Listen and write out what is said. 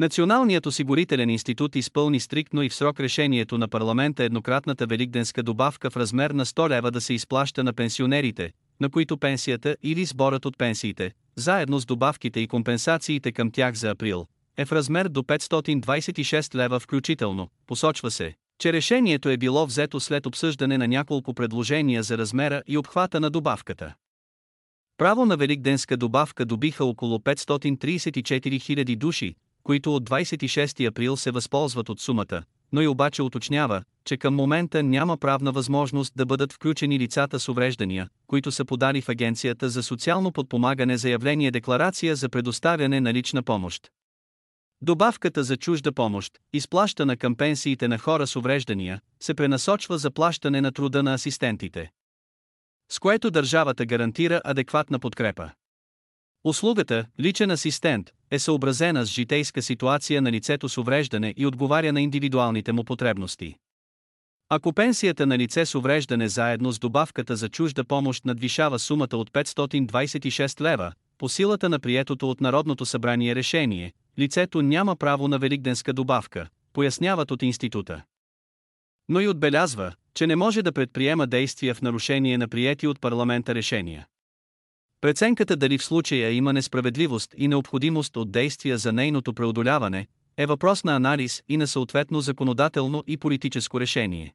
Националният осигурителен институт изпълни стриктно и в срок решението на парламента еднократната великденска добавка в размер на 100 лева да се изплаща на пенсионерите, на които пенсията или сборът от пенсиите, заедно с добавките и компенсациите към тях за април, е в размер до 526 лева включително, посочва се, че решението е било взето след обсъждане на няколко предложения за размера и обхвата на добавката. Право на великденска добавка добиха около 534 000 души, които от 26 април се възползват от сумата, но и обаче уточнява, че към момента няма правна възможност да бъдат включени лицата с увреждания, които са подали в Агенцията за социално подпомагане заявление декларация за предоставяне на лична помощ. Добавката за чужда помощ, изплащана към пенсиите на хора с увреждания, се пренасочва за плащане на труда на асистентите. С което държавата гарантира адекватна подкрепа. Услугата, личен асистент, е съобразена с житейска ситуация на лицето с увреждане и отговаря на индивидуалните му потребности. Ако пенсията на лице с увреждане заедно с добавката за чужда помощ надвишава сумата от 526 лева, по силата на приетото от Народното събрание решение, лицето няма право на великденска добавка, поясняват от института. Но и отбелязва, че не може да предприема действия в нарушение на приети от парламента решения. Преценката дали в случая има несправедливост и необходимост от действия за нейното преодоляване, е въпрос на анализ и на съответно законодателно и политическо решение.